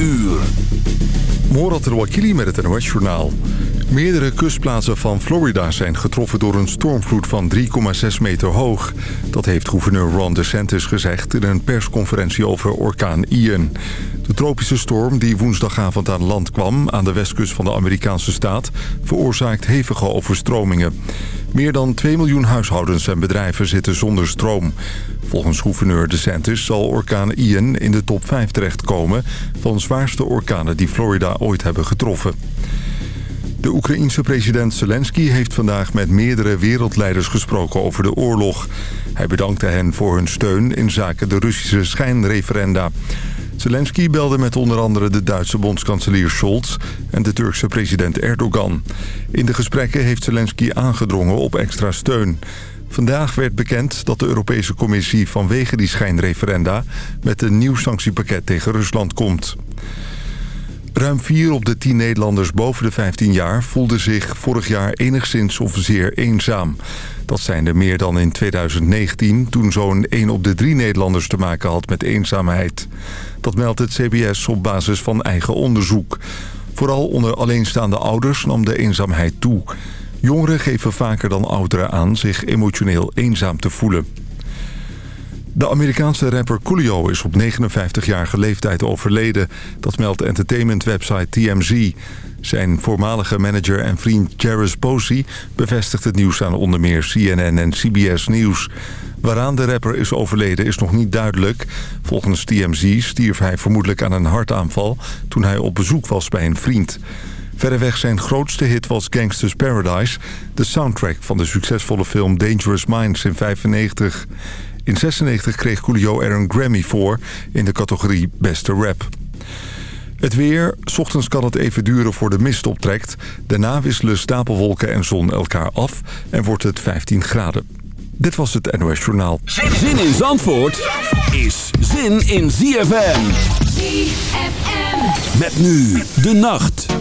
uur. Morat Rouakili met het NOS-journaal. Meerdere kustplaatsen van Florida zijn getroffen door een stormvloed van 3,6 meter hoog. Dat heeft gouverneur Ron DeSantis gezegd in een persconferentie over orkaan Ian. De tropische storm die woensdagavond aan land kwam aan de westkust van de Amerikaanse staat... veroorzaakt hevige overstromingen. Meer dan 2 miljoen huishoudens en bedrijven zitten zonder stroom. Volgens gouverneur DeSantis zal orkaan Ian in de top 5 terechtkomen... van zwaarste orkanen die Florida ooit hebben getroffen. De Oekraïense president Zelensky heeft vandaag met meerdere wereldleiders gesproken over de oorlog. Hij bedankte hen voor hun steun in zaken de Russische schijnreferenda. Zelensky belde met onder andere de Duitse bondskanselier Scholz en de Turkse president Erdogan. In de gesprekken heeft Zelensky aangedrongen op extra steun. Vandaag werd bekend dat de Europese Commissie vanwege die schijnreferenda... met een nieuw sanctiepakket tegen Rusland komt. Ruim 4 op de 10 Nederlanders boven de 15 jaar voelden zich vorig jaar enigszins of zeer eenzaam. Dat zijn er meer dan in 2019, toen zo'n 1 op de 3 Nederlanders te maken had met eenzaamheid. Dat meldt het CBS op basis van eigen onderzoek. Vooral onder alleenstaande ouders nam de eenzaamheid toe. Jongeren geven vaker dan ouderen aan zich emotioneel eenzaam te voelen. De Amerikaanse rapper Coolio is op 59-jarige leeftijd overleden. Dat meldt entertainmentwebsite TMZ. Zijn voormalige manager en vriend Jairus Posey bevestigt het nieuws aan onder meer CNN en CBS News. Waaraan de rapper is overleden is nog niet duidelijk. Volgens TMZ stierf hij vermoedelijk aan een hartaanval toen hij op bezoek was bij een vriend. Verreweg zijn grootste hit was Gangster's Paradise... de soundtrack van de succesvolle film Dangerous Minds in 1995. In 96 kreeg Coolio er een Grammy voor in de categorie Beste Rap. Het weer. Ochtends kan het even duren voor de mist optrekt. Daarna wisselen stapelwolken en zon elkaar af en wordt het 15 graden. Dit was het NOS Journaal. Zin in Zandvoort is zin in ZFM. ZFM. Met nu de nacht.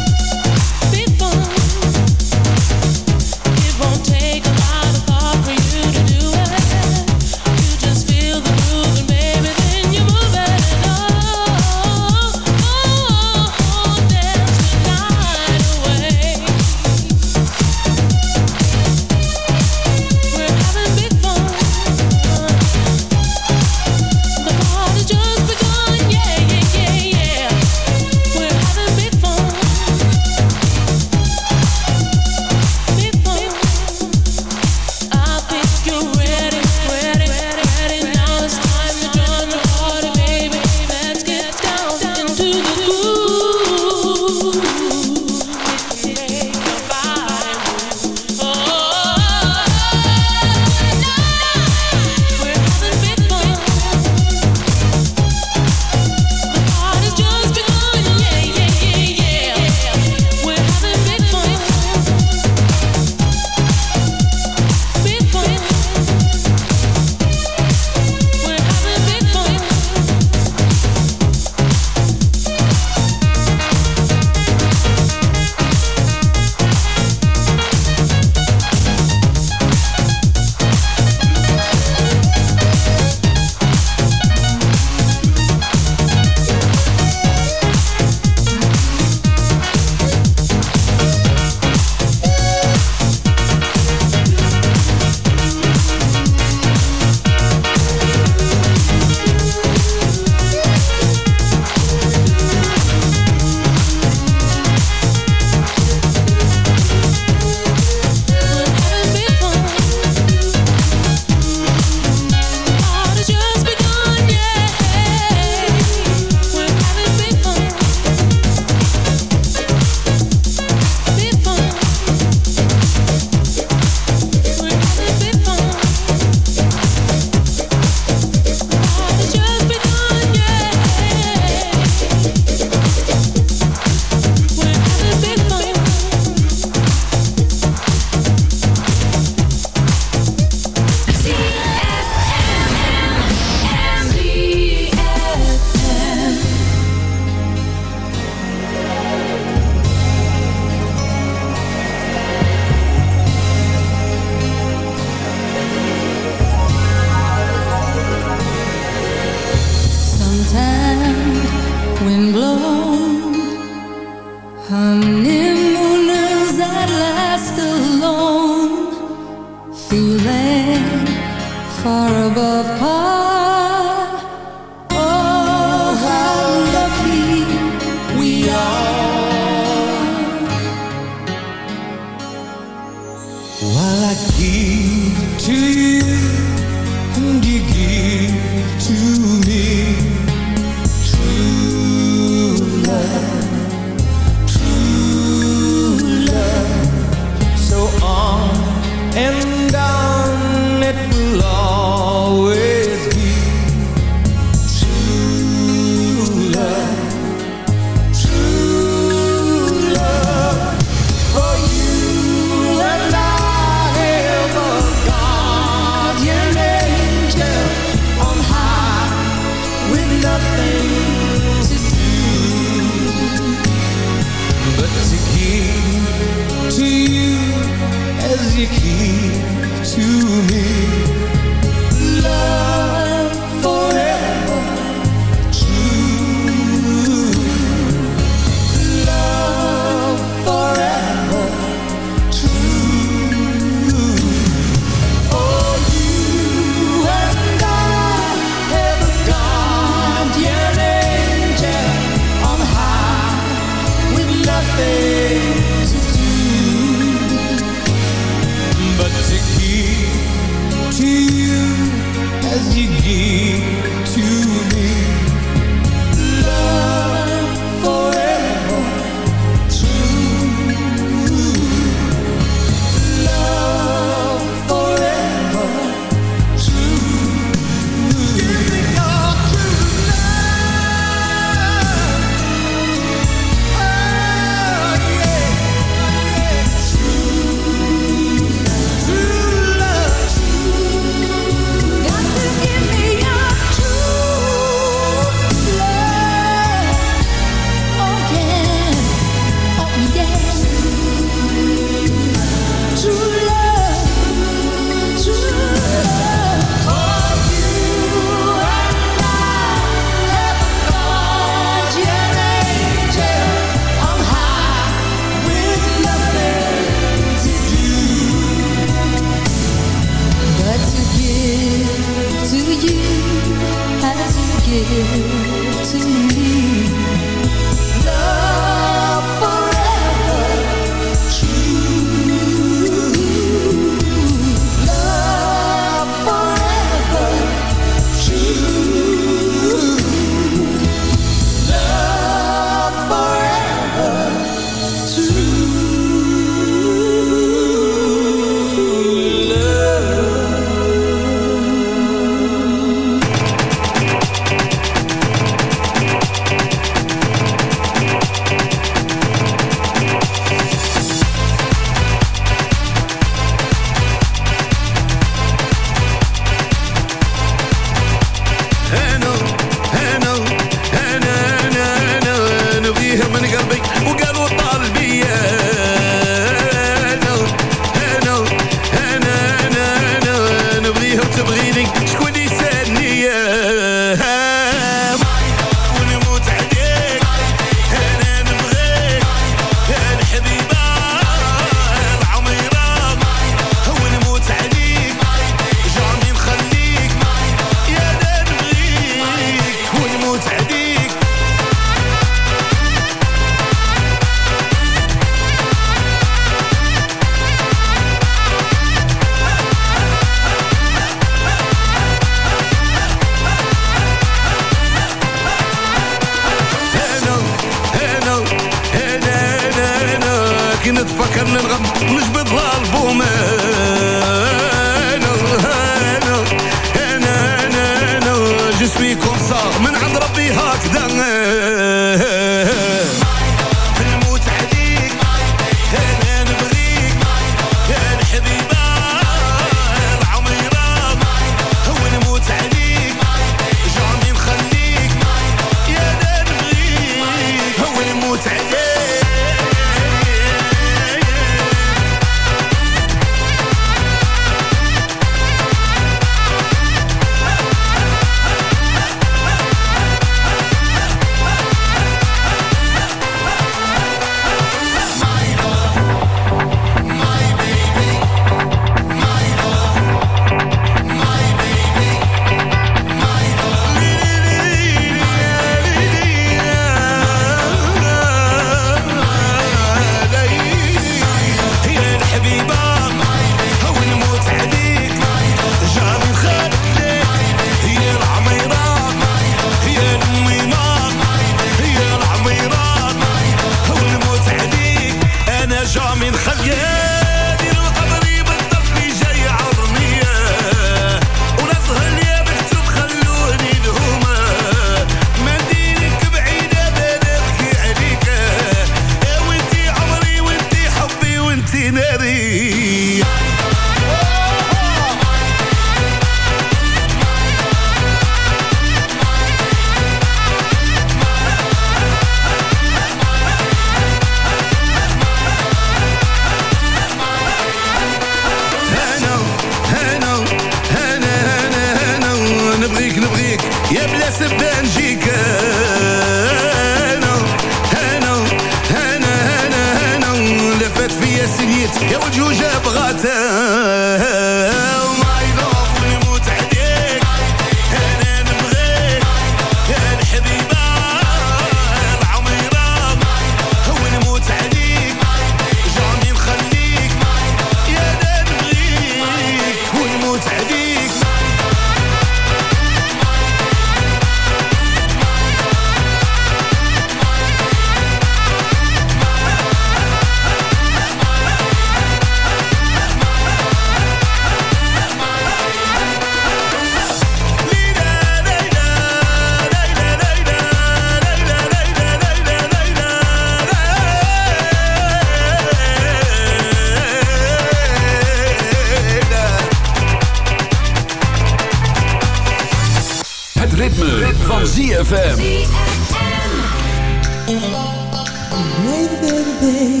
Take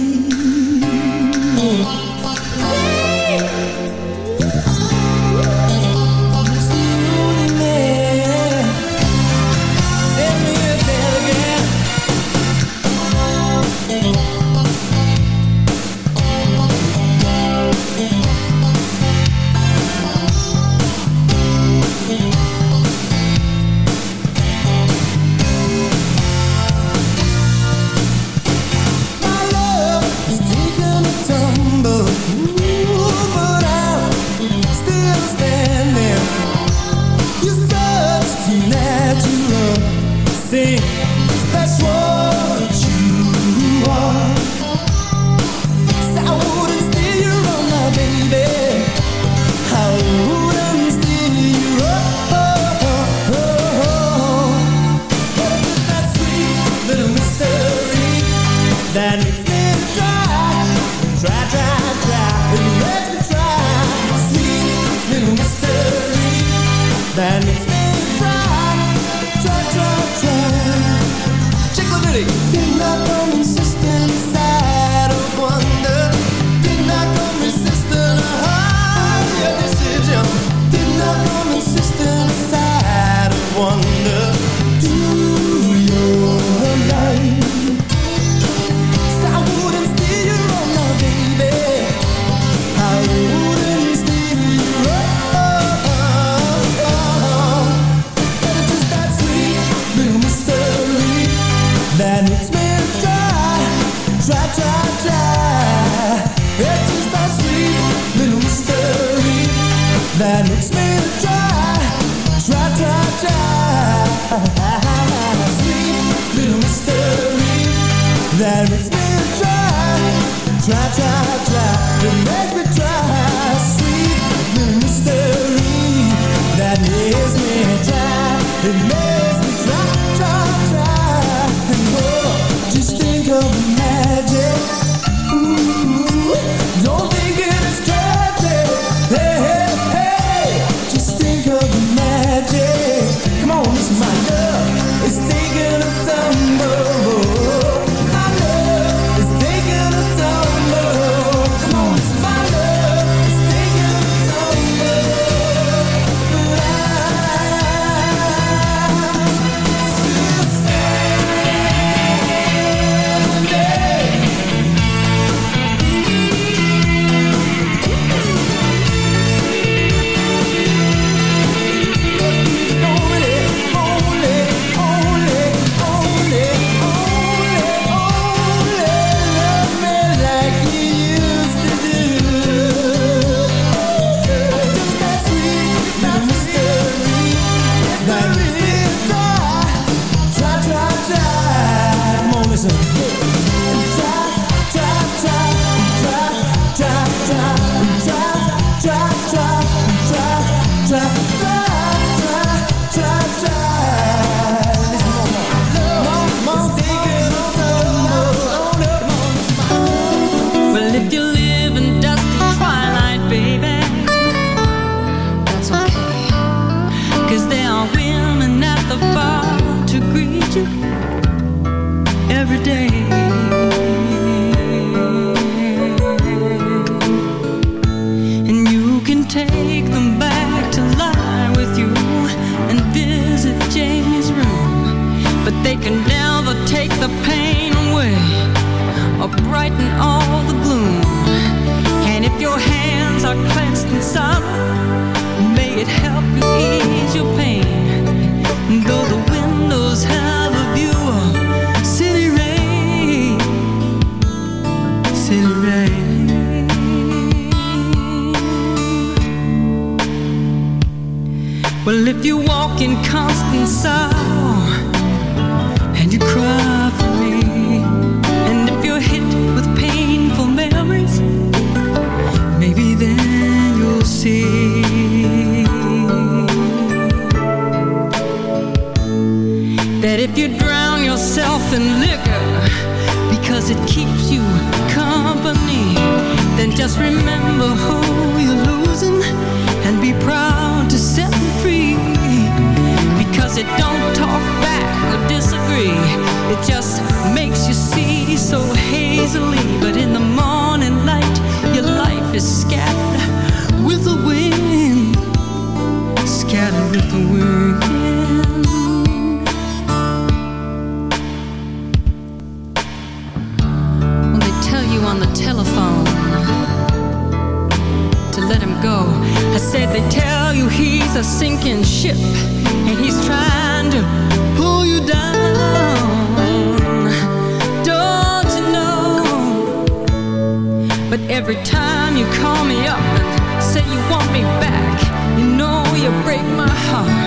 them back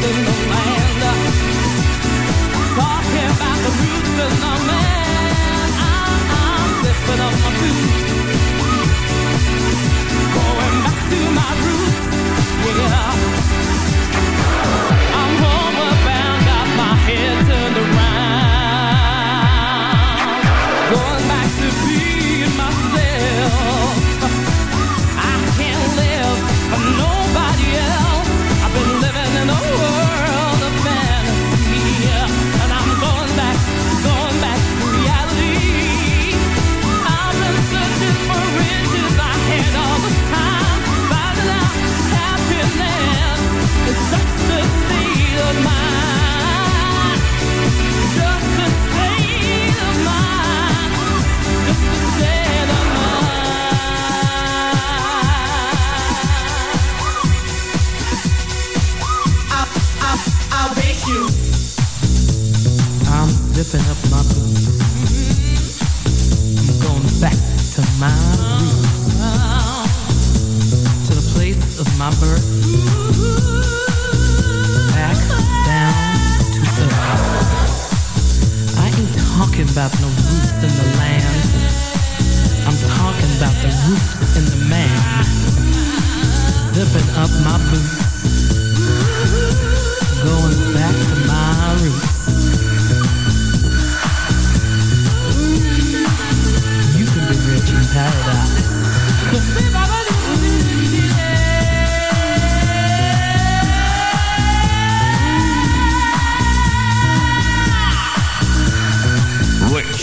nothing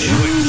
Choice.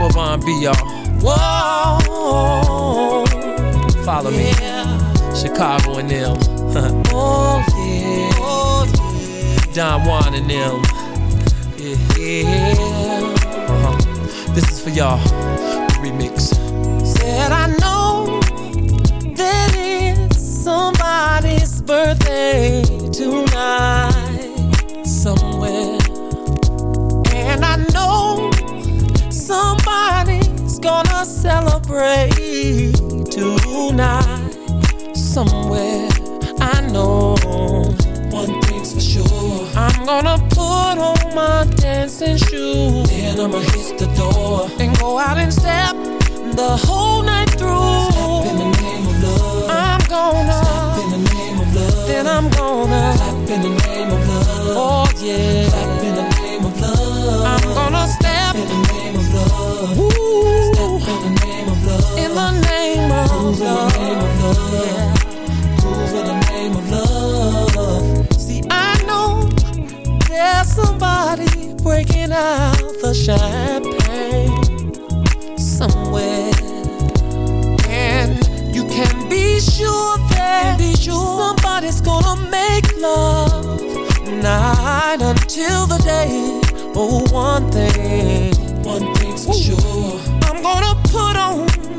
R&B, y'all. Whoa, follow me. Chicago and them. oh yeah. Oh, yeah. Don Juan and them. Yeah. Uh-huh. This is for y'all. Remix. Said I know that it's somebody's birthday celebrate tonight somewhere. I know one thing's for sure. I'm gonna put on my dancing shoes. Then I'ma hit the door and go out and step the whole night through. Step in the name of love. I'm gonna step in the name of love. Then I'm gonna clap in the name of love. Oh yeah, clap in the name of love. I'm gonna In the name of Move love. In the name of love. Yeah. In the name of love. See, I know there's somebody breaking out the champagne somewhere. And you can be sure that be sure somebody's gonna make love night until the day. Oh, one thing, one thing's for Ooh. sure. I'm gonna put on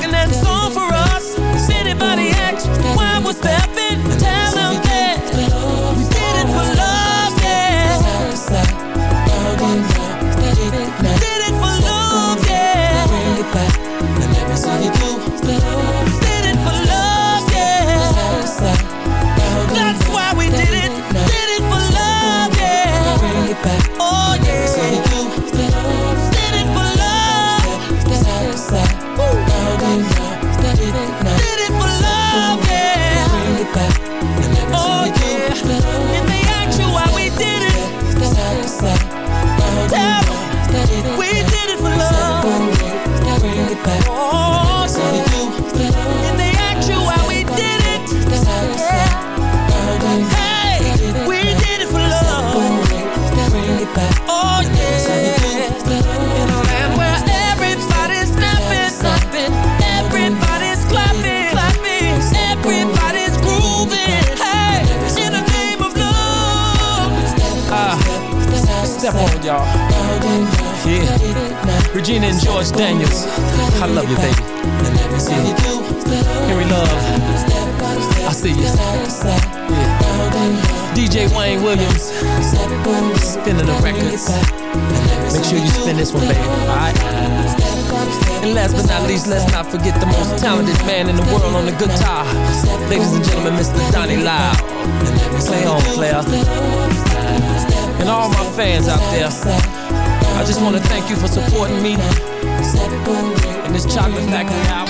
That song for us. Forget the most talented man in the world on the guitar. Ladies and gentlemen, Mr. Donnie Lyle. Play on, player. And all my fans out there, I just want to thank you for supporting me in this Chocolate Factory album.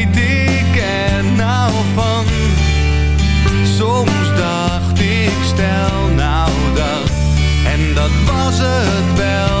Dat was het wel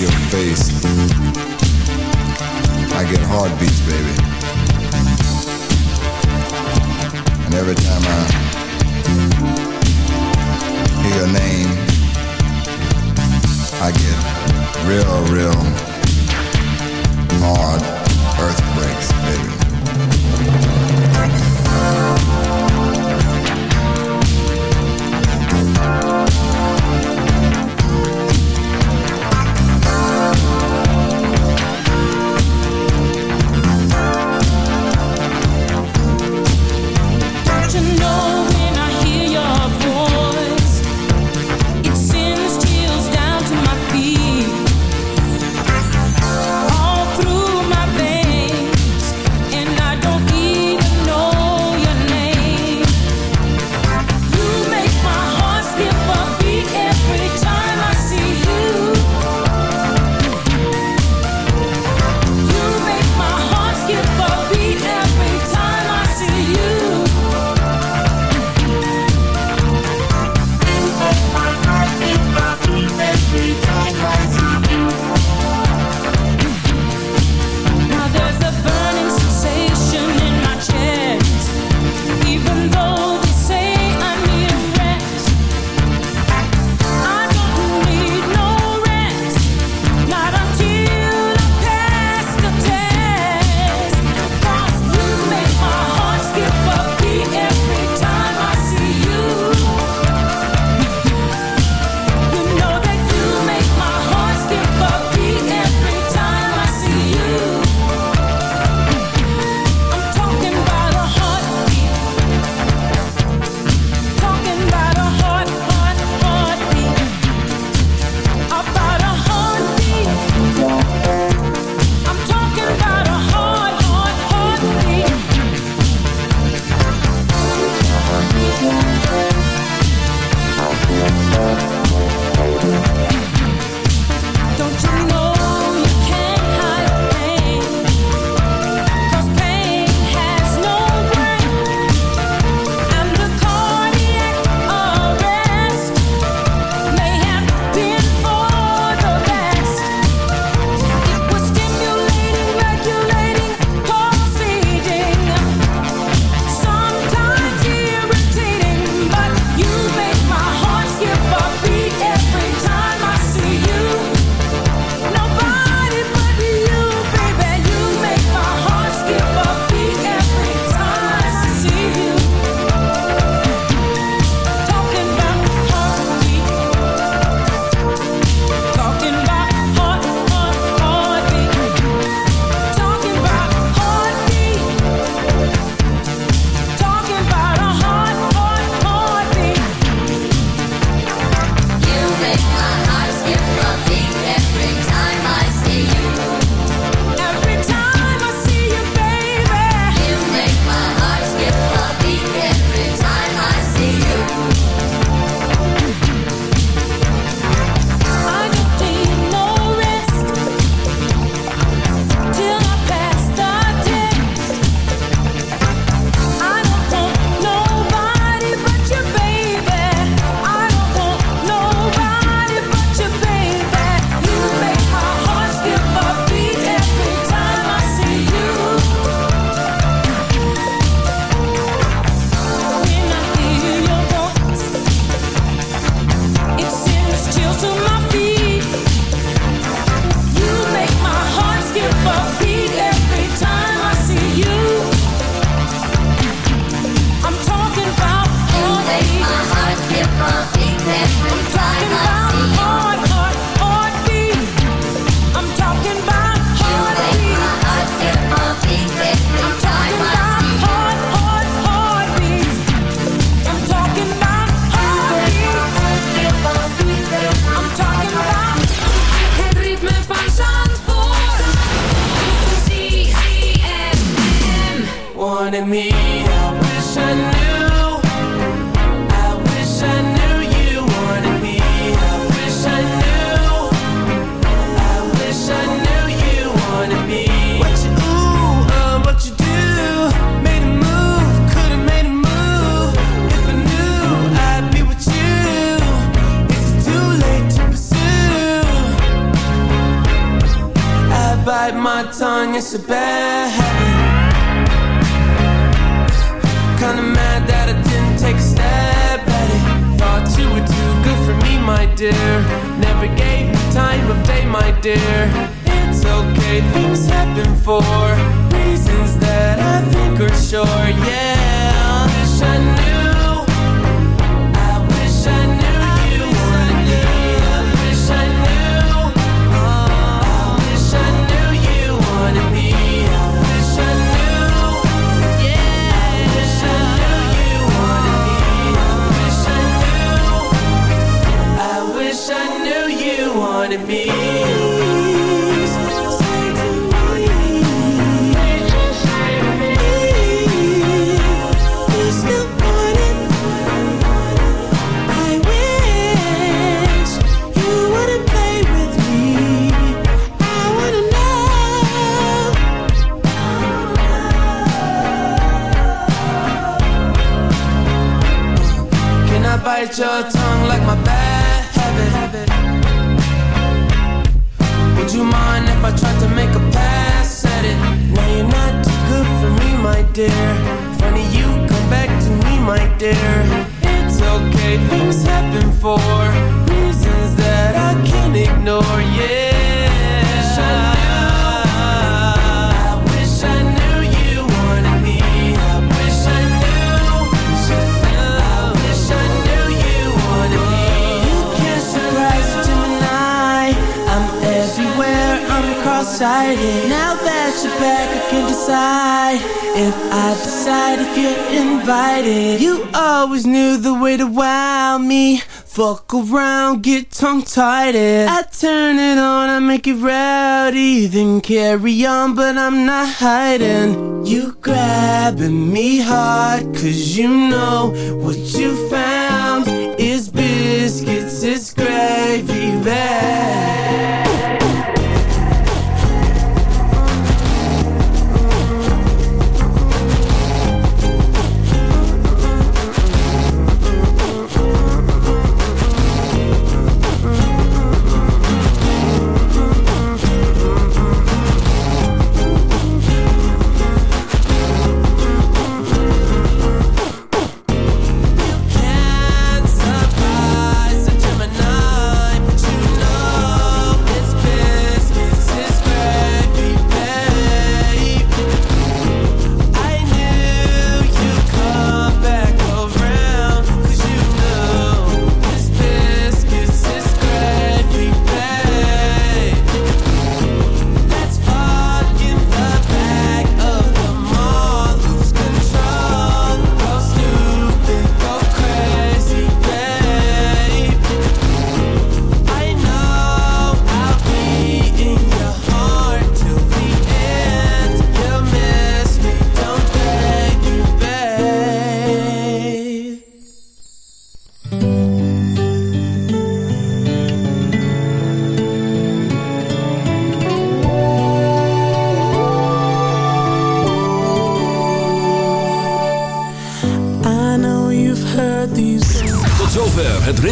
your face, dear. It's okay, things happen for Reasons that I think are sure, yeah. tight it. I turn it on, I make it rowdy, then carry on, but I'm not hiding. You grabbing me hard, cause you know what you found is biscuits, is gravy bag.